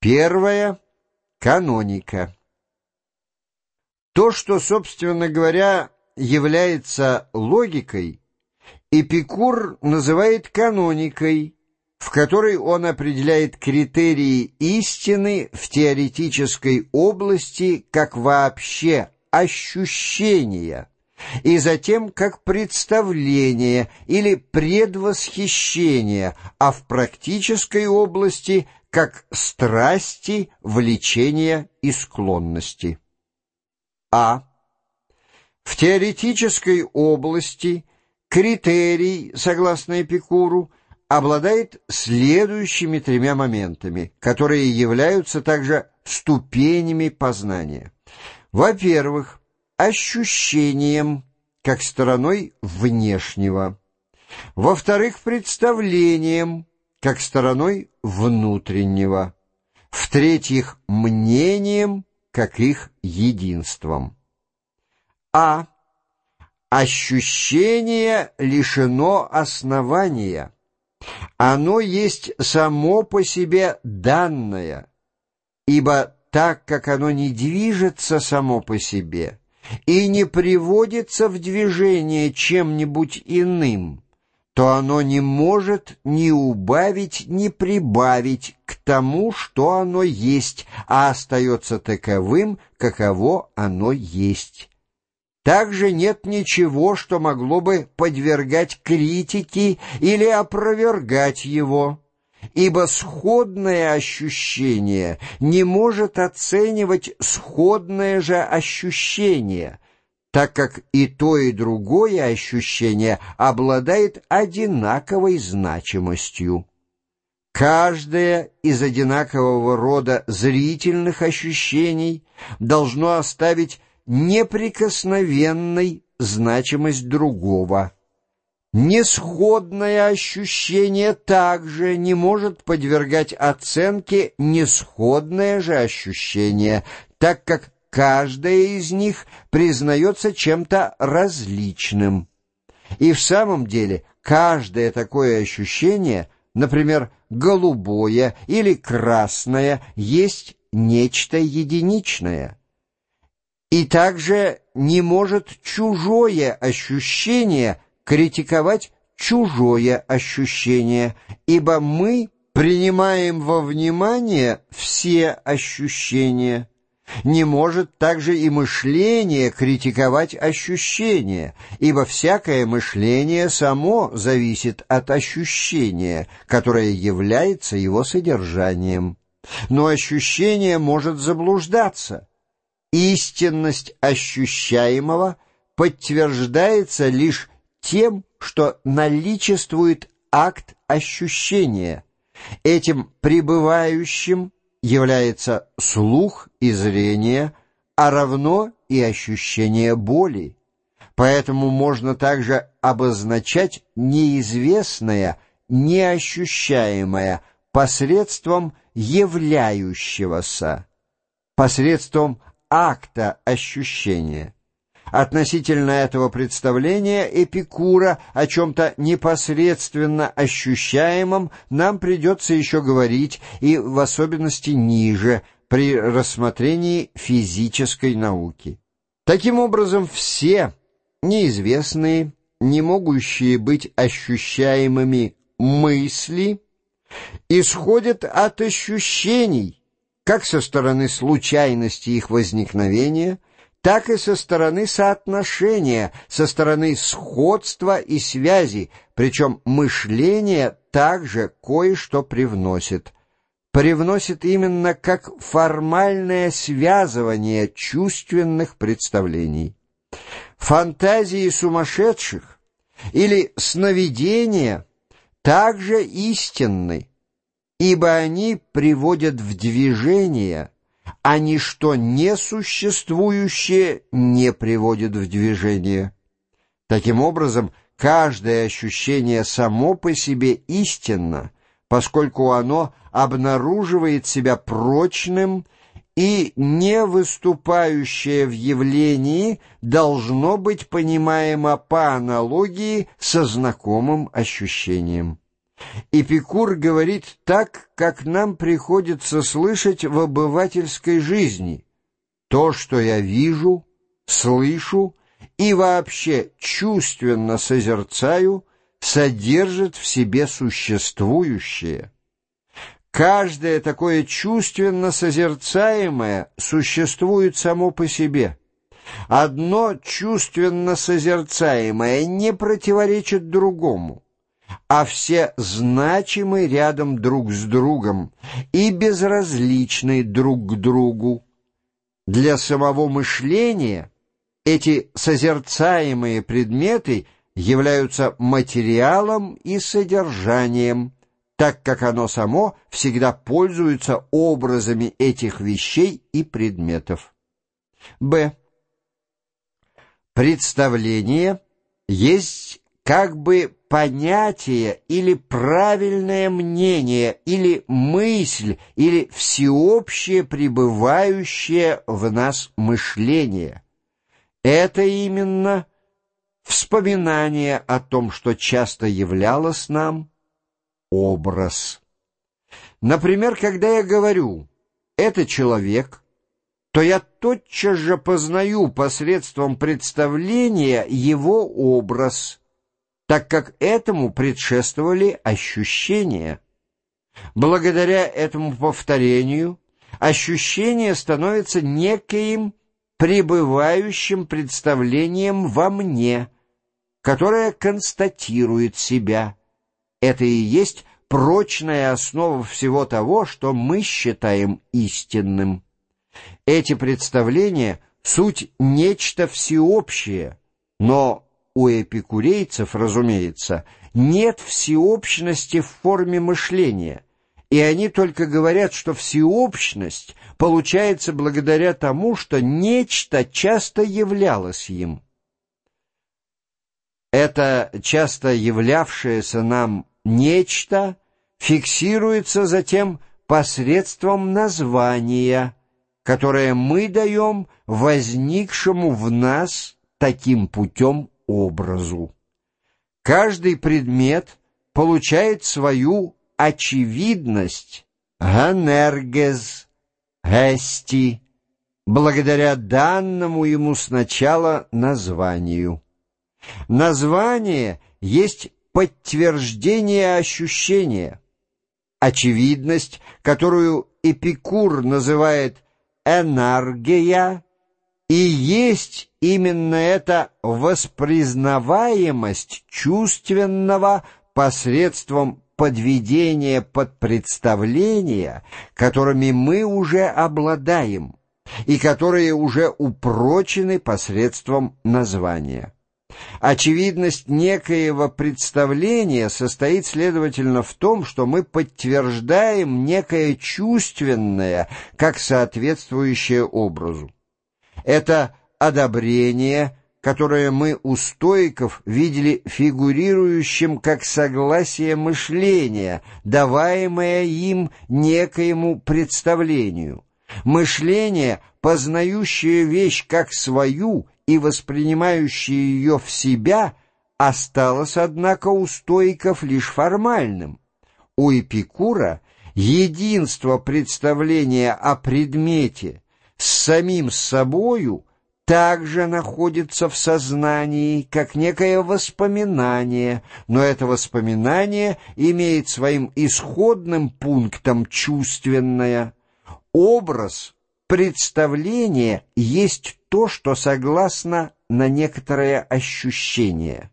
Первое — каноника. То, что, собственно говоря, является логикой, Эпикур называет каноникой, в которой он определяет критерии истины в теоретической области как вообще ощущения, и затем как представление или предвосхищение, а в практической области как страсти, влечения и склонности. А. В теоретической области критерий, согласно Эпикуру, обладает следующими тремя моментами, которые являются также ступенями познания. Во-первых, ощущением, как стороной внешнего. Во-вторых, представлением, как стороной внутреннего. В-третьих, мнением, как их единством. А. Ощущение лишено основания. Оно есть само по себе данное, ибо так как оно не движется само по себе и не приводится в движение чем-нибудь иным, то оно не может ни убавить, ни прибавить к тому, что оно есть, а остается таковым, каково оно есть. Также нет ничего, что могло бы подвергать критике или опровергать его ибо сходное ощущение не может оценивать сходное же ощущение, так как и то, и другое ощущение обладает одинаковой значимостью. Каждое из одинакового рода зрительных ощущений должно оставить неприкосновенной значимость другого – Несходное ощущение также не может подвергать оценке несходное же ощущение, так как каждое из них признается чем-то различным. И в самом деле каждое такое ощущение, например, голубое или красное, есть нечто единичное. И также не может чужое ощущение – критиковать чужое ощущение, ибо мы принимаем во внимание все ощущения. Не может также и мышление критиковать ощущения, ибо всякое мышление само зависит от ощущения, которое является его содержанием. Но ощущение может заблуждаться. Истинность ощущаемого подтверждается лишь тем, что наличествует акт ощущения. Этим пребывающим является слух и зрение, а равно и ощущение боли. Поэтому можно также обозначать неизвестное, неощущаемое посредством являющегося, посредством акта ощущения. Относительно этого представления Эпикура о чем-то непосредственно ощущаемом нам придется еще говорить, и в особенности ниже, при рассмотрении физической науки. Таким образом, все неизвестные, не могущие быть ощущаемыми мысли исходят от ощущений, как со стороны случайности их возникновения – так и со стороны соотношения, со стороны сходства и связи, причем мышление также кое-что привносит. Привносит именно как формальное связывание чувственных представлений. Фантазии сумасшедших или сновидения также истинны, ибо они приводят в движение – а ничто несуществующее не приводит в движение. Таким образом, каждое ощущение само по себе истинно, поскольку оно обнаруживает себя прочным и не выступающее в явлении должно быть понимаемо по аналогии со знакомым ощущением. Эпикур говорит так, как нам приходится слышать в обывательской жизни. То, что я вижу, слышу и вообще чувственно созерцаю, содержит в себе существующее. Каждое такое чувственно созерцаемое существует само по себе. Одно чувственно созерцаемое не противоречит другому а все значимы рядом друг с другом и безразличны друг к другу. Для самого мышления эти созерцаемые предметы являются материалом и содержанием, так как оно само всегда пользуется образами этих вещей и предметов. Б. Представление есть как бы понятие или правильное мнение или мысль или всеобщее пребывающее в нас мышление. Это именно вспоминание о том, что часто являлось нам образ. Например, когда я говорю «это человек», то я тотчас же познаю посредством представления его образ – так как этому предшествовали ощущения. Благодаря этому повторению ощущение становится неким пребывающим представлением во мне, которое констатирует себя. Это и есть прочная основа всего того, что мы считаем истинным. Эти представления — суть нечто всеобщее, но у эпикурейцев, разумеется, нет всеобщности в форме мышления, и они только говорят, что всеобщность получается благодаря тому, что нечто часто являлось им. Это часто являвшееся нам нечто фиксируется затем посредством названия, которое мы даем возникшему в нас таким путем образу. Каждый предмет получает свою очевидность, ганергез, гести, благодаря данному ему сначала названию. Название есть подтверждение ощущения. Очевидность, которую Эпикур называет энергия, и есть именно эта воспризнаваемость чувственного посредством подведения под представления, которыми мы уже обладаем и которые уже упрочены посредством названия. Очевидность некоего представления состоит, следовательно, в том, что мы подтверждаем некое чувственное, как соответствующее образу. Это одобрение, которое мы у стоиков видели фигурирующим как согласие мышления, даваемое им некоему представлению. Мышление, познающее вещь как свою и воспринимающее ее в себя, осталось, однако, у стоиков лишь формальным. У Эпикура единство представления о предмете – с самим собою также находится в сознании, как некое воспоминание, но это воспоминание имеет своим исходным пунктом чувственное. Образ, представление есть то, что согласно на некоторое ощущение.